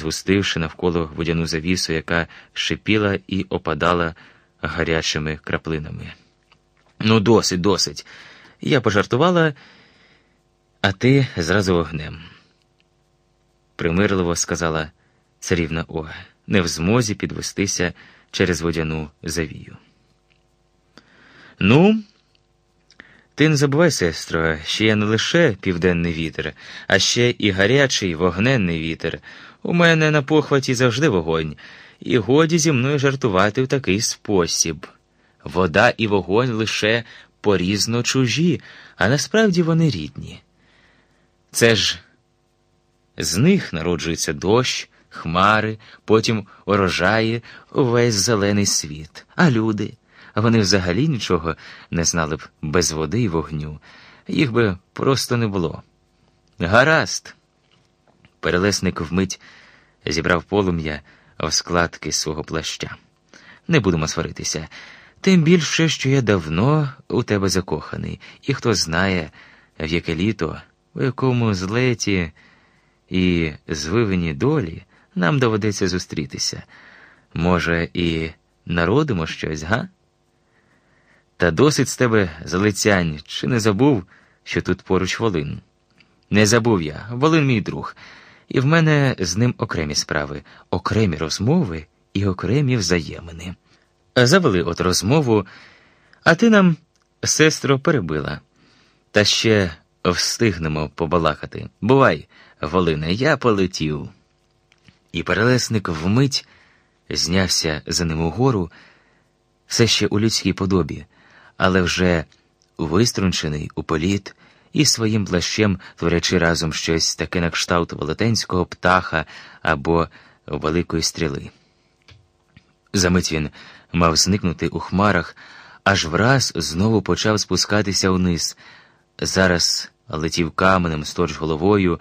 згустивши навколо водяну завісу, яка шипіла і опадала гарячими краплинами. Ну, досить, досить. Я пожартувала, а ти зразу вогнем. Примирливо сказала царівна Ога, не в змозі підвестися через водяну завію. Ну, ти не забувай, сестро, що я не лише південний вітер, а ще і гарячий вогненний вітер. У мене на похваті завжди вогонь, і годі зі мною жартувати в такий спосіб. Вода і вогонь лише порізно чужі, а насправді вони рідні. Це ж з них народжується дощ, хмари, потім урожаї увесь зелений світ, а люди. Вони взагалі нічого не знали б без води і вогню, їх би просто не було. Гаразд. Перелесник вмить зібрав полум'я в складки свого плаща. Не будемо сваритися, тим більше, що я давно у тебе закоханий, і хто знає, в яке літо, у якому злеті і звивені долі нам доведеться зустрітися. Може, і народимо щось, га? Та досить з тебе залицянь, чи не забув, що тут поруч Волин? Не забув я, Волин мій друг, і в мене з ним окремі справи, окремі розмови і окремі взаємини. Завели от розмову, а ти нам, сестро, перебила. Та ще встигнемо побалакати. Бувай, Волине, я полетів. І перелесник вмить знявся за ним угору, все ще у людській подобі але вже виструнчений у політ і своїм плащем творячи разом щось таке на кшталт велетенського птаха або великої стріли. Замить він мав зникнути у хмарах, аж враз знову почав спускатися вниз. Зараз летів каменем сторч головою,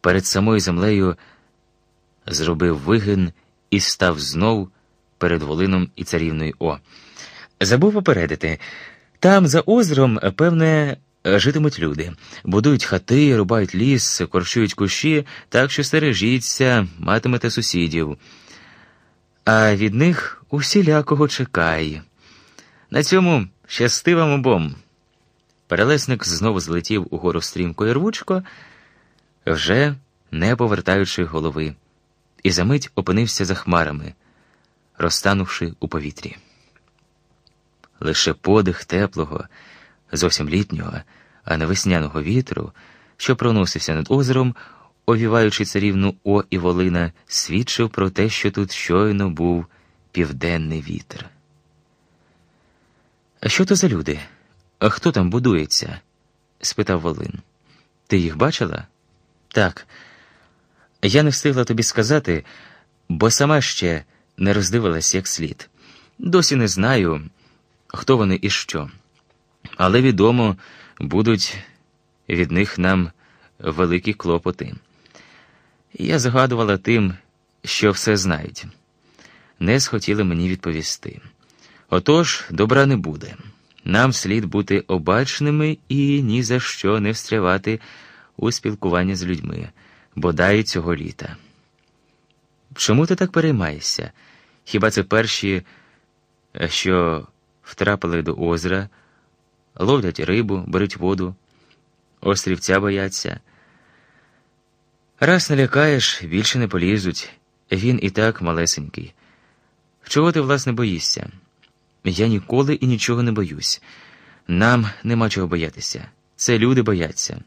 перед самою землею зробив вигин і став знов перед волином і царівною О. Забув попередити. Там, за озером, певне, житимуть люди, будують хати, рубають ліс, корчують кущі, так що стережіться, матимете сусідів. А від них усілякого чекай. На цьому щасти вам обом. Перелесник знову злетів угору стрімко і рвучко, вже не повертаючи голови, і за мить опинився за хмарами, розтанувши у повітрі лише подих теплого, зовсім літнього, а не весняного вітру, що проносився над озером, овіваючи царівну О і Волина, свідчив про те, що тут щойно був південний вітер. А що то за люди? А хто там будується? спитав Волин. Ти їх бачила? Так. Я не встигла тобі сказати, бо сама ще не роздивилась як слід. Досі не знаю хто вони і що. Але відомо будуть від них нам великі клопоти. Я згадувала тим, що все знають. Не схотіли мені відповісти. Отож, добра не буде. Нам слід бути обачними і ні за що не встрявати у спілкування з людьми, бодай цього літа. Чому ти так переймаєшся? Хіба це перші, що втрапили до озера, ловлять рибу, беруть воду, острівця бояться. Раз налякаєш, більше не полізуть. Він і так малесенький. Чого ти, власне, боїшся? Я ніколи і нічого не боюсь. Нам нема чого боятися. Це люди бояться.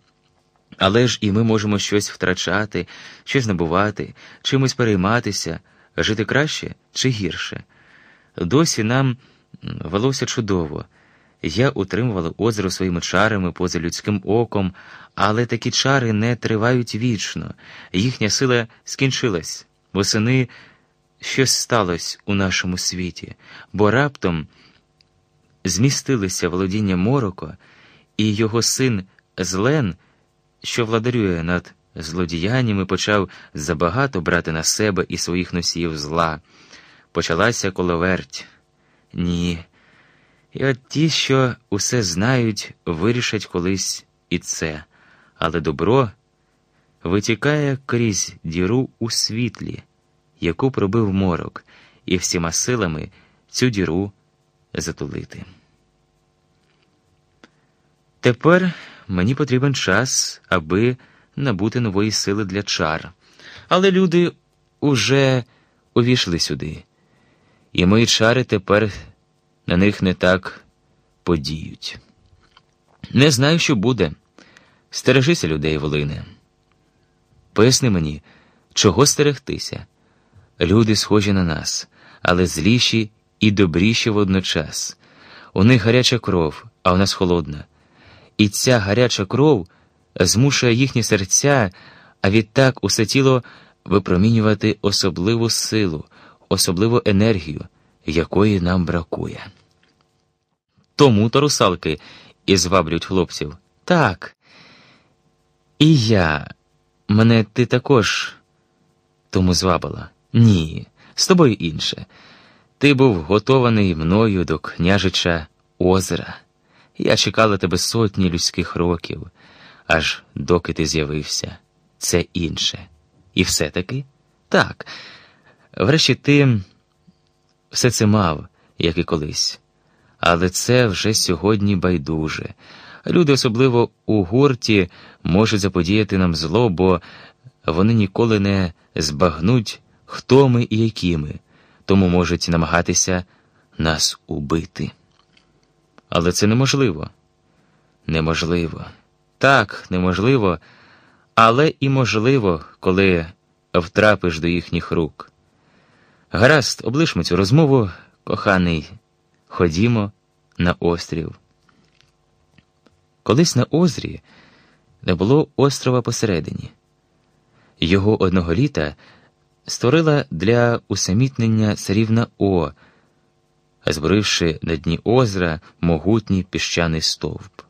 Але ж і ми можемо щось втрачати, щось набувати, чимось перейматися, жити краще чи гірше. Досі нам велося чудово. Я утримувала озеро своїми чарами поза людським оком, але такі чари не тривають вічно, їхня сила скінчилась, восени щось сталося у нашому світі, бо раптом змістилися володіння Мороко і його син Злен, що владарює над злодіяннями, почав забагато брати на себе і своїх носіїв зла. Почалася коловерть. Ні. І от ті, що усе знають, вирішать колись і це, але добро витікає крізь діру у світлі, яку пробив морок, і всіма силами цю діру затулити. Тепер мені потрібен час, аби набути нової сили для чар. Але люди уже увійшли сюди, і мої чари тепер на них не так подіють. Не знаю, що буде. Стережися людей, Волине. Поясни мені, чого стерегтися. Люди схожі на нас, але зліші і добріші водночас. У них гаряча кров, а у нас холодна. І ця гаряча кров змушує їхні серця, а відтак усе тіло випромінювати особливу силу, особливу енергію, якої нам бракує. Тому то русалки і зваблюють хлопців. Так. І я. Мене ти також тому звабила. Ні, з тобою інше. Ти був готований мною до княжича озера. Я чекала тебе сотні людських років, аж доки ти з'явився. Це інше. І все-таки так. Врешті ти все це мав, як і колись. Але це вже сьогодні байдуже. Люди, особливо у гурті, можуть заподіяти нам зло, бо вони ніколи не збагнуть, хто ми і які ми, тому можуть намагатися нас убити. Але це неможливо. Неможливо. Так, неможливо, але і можливо, коли втрапиш до їхніх рук. Гаразд, облишмо цю розмову, коханий, ходімо на острів. Колись на озрі не було острова посередині. Його одного літа створила для усамітнення царівна О, зборивши на дні озера могутній піщаний стовп.